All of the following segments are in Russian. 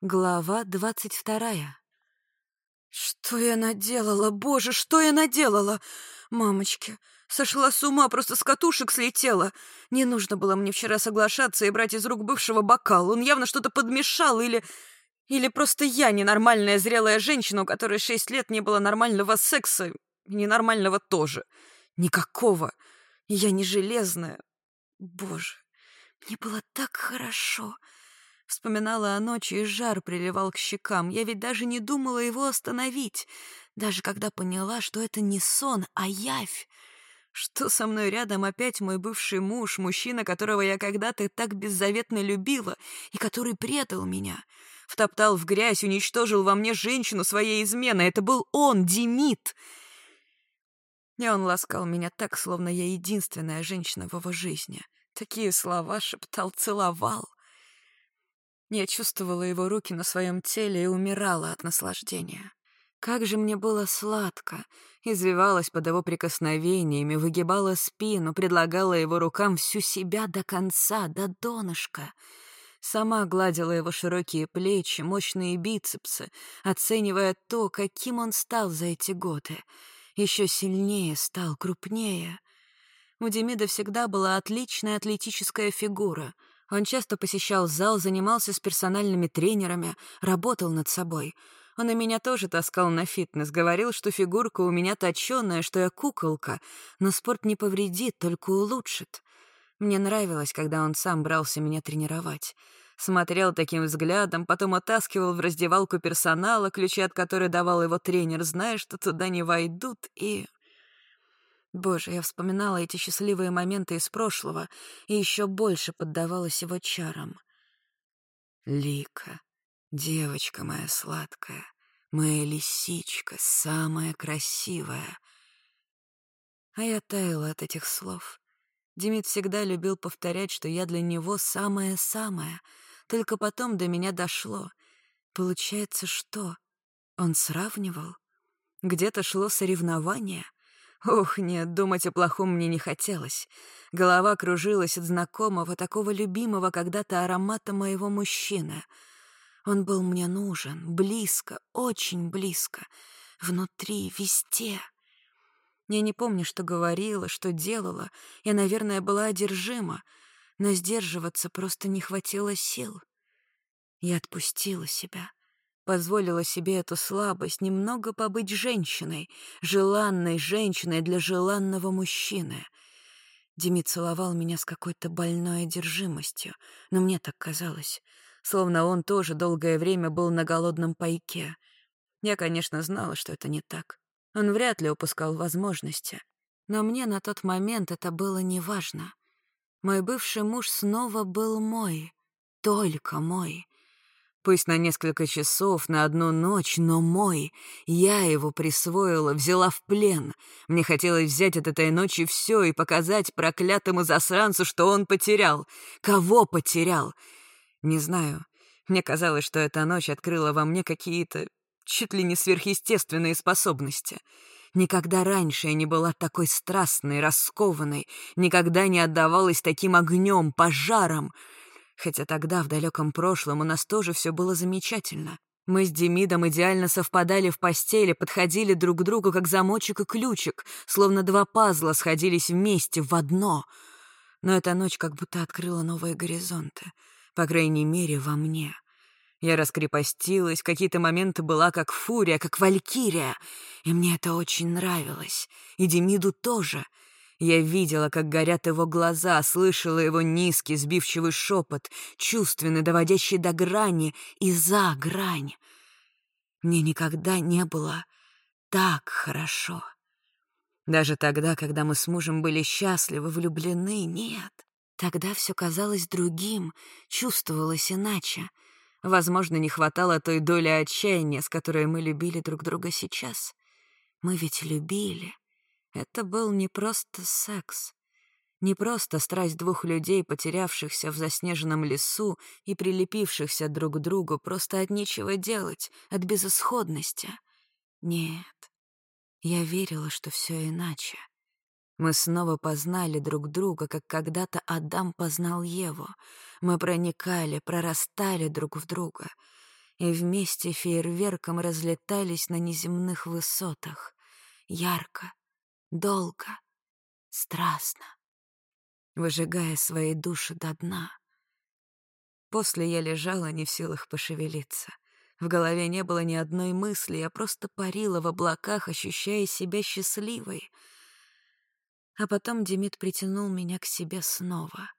Глава двадцать вторая. Что я наделала, боже, что я наделала? Мамочки, сошла с ума, просто с катушек слетела. Не нужно было мне вчера соглашаться и брать из рук бывшего бокал. Он явно что-то подмешал или... Или просто я ненормальная зрелая женщина, у которой шесть лет не было нормального секса. Ненормального тоже. Никакого. Я не железная. Боже, мне было так хорошо. Вспоминала о ночи, и жар приливал к щекам. Я ведь даже не думала его остановить. Даже когда поняла, что это не сон, а явь. Что со мной рядом опять мой бывший муж, мужчина, которого я когда-то так беззаветно любила и который предал меня. Втоптал в грязь, уничтожил во мне женщину своей измены. Это был он, Демид. И он ласкал меня так, словно я единственная женщина в его жизни. Такие слова шептал, целовал. Я чувствовала его руки на своем теле и умирала от наслаждения. Как же мне было сладко. Извивалась под его прикосновениями, выгибала спину, предлагала его рукам всю себя до конца, до донышка. Сама гладила его широкие плечи, мощные бицепсы, оценивая то, каким он стал за эти годы. Еще сильнее стал, крупнее. У Демида всегда была отличная атлетическая фигура — он часто посещал зал, занимался с персональными тренерами, работал над собой. Он и меня тоже таскал на фитнес, говорил, что фигурка у меня точёная, что я куколка, но спорт не повредит, только улучшит. Мне нравилось, когда он сам брался меня тренировать. Смотрел таким взглядом, потом оттаскивал в раздевалку персонала, ключи от которой давал его тренер, зная, что туда не войдут, и... Боже, я вспоминала эти счастливые моменты из прошлого и еще больше поддавалась его чарам. Лика, девочка моя сладкая, моя лисичка, самая красивая. А я таяла от этих слов. Демид всегда любил повторять, что я для него самая-самая. Только потом до меня дошло. Получается, что? Он сравнивал? Где-то шло соревнование — Ох, нет, думать о плохом мне не хотелось. Голова кружилась от знакомого, такого любимого когда-то аромата моего мужчины. Он был мне нужен, близко, очень близко, внутри, везде. Я не помню, что говорила, что делала. Я, наверное, была одержима, но сдерживаться просто не хватило сил. Я отпустила себя позволила себе эту слабость немного побыть женщиной, желанной женщиной для желанного мужчины. Дими целовал меня с какой-то больной одержимостью, но мне так казалось, словно он тоже долгое время был на голодном пайке. Я, конечно, знала, что это не так. Он вряд ли упускал возможности. Но мне на тот момент это было неважно. Мой бывший муж снова был мой, только мой. Пусть на несколько часов, на одну ночь, но мой. Я его присвоила, взяла в плен. Мне хотелось взять от этой ночи все и показать проклятому засранцу, что он потерял. Кого потерял? Не знаю. Мне казалось, что эта ночь открыла во мне какие-то чуть ли не сверхъестественные способности. Никогда раньше я не была такой страстной, раскованной, никогда не отдавалась таким огнем, пожаром — Хотя тогда, в далеком прошлом, у нас тоже все было замечательно. Мы с Демидом идеально совпадали в постели, подходили друг к другу как замочек и ключик, словно два пазла сходились вместе в одно. Но эта ночь как будто открыла новые горизонты, по крайней мере, во мне. Я раскрепостилась, какие-то моменты была как фурия, как валькирия, и мне это очень нравилось. И Демиду тоже — я видела, как горят его глаза, слышала его низкий, сбивчивый шепот, чувственный, доводящий до грани и за грань. Мне никогда не было так хорошо. Даже тогда, когда мы с мужем были счастливы, влюблены, нет. Тогда все казалось другим, чувствовалось иначе. Возможно, не хватало той доли отчаяния, с которой мы любили друг друга сейчас. Мы ведь любили. Это был не просто секс, не просто страсть двух людей, потерявшихся в заснеженном лесу и прилепившихся друг к другу просто от нечего делать, от безысходности. Нет, я верила, что все иначе. Мы снова познали друг друга, как когда-то Адам познал Еву. Мы проникали, прорастали друг в друга. и вместе фейерверком разлетались на неземных высотах. Ярко, долго, страстно, выжигая свои души до дна. После я лежала не в силах пошевелиться. В голове не было ни одной мысли, я просто парила в облаках, ощущая себя счастливой. А потом Демид притянул меня к себе снова.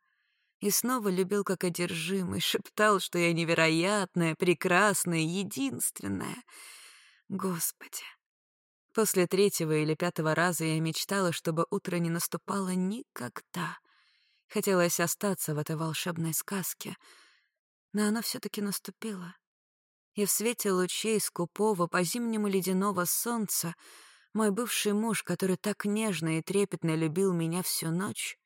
И снова любил как одержимый, шептал, что я невероятная, прекрасная, единственная. Господи, После третьего или пятого раза я мечтала, чтобы утро не наступало никогда. Хотелось остаться в этой волшебной сказке, но оно все таки наступило. И в свете лучей скупого по-зимнему ледяного солнца мой бывший муж, который так нежно и трепетно любил меня всю ночь,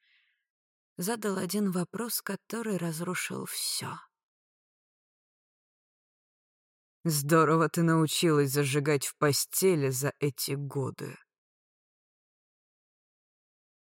задал один вопрос, который разрушил все. Здорово ты научилась зажигать в постели за эти годы.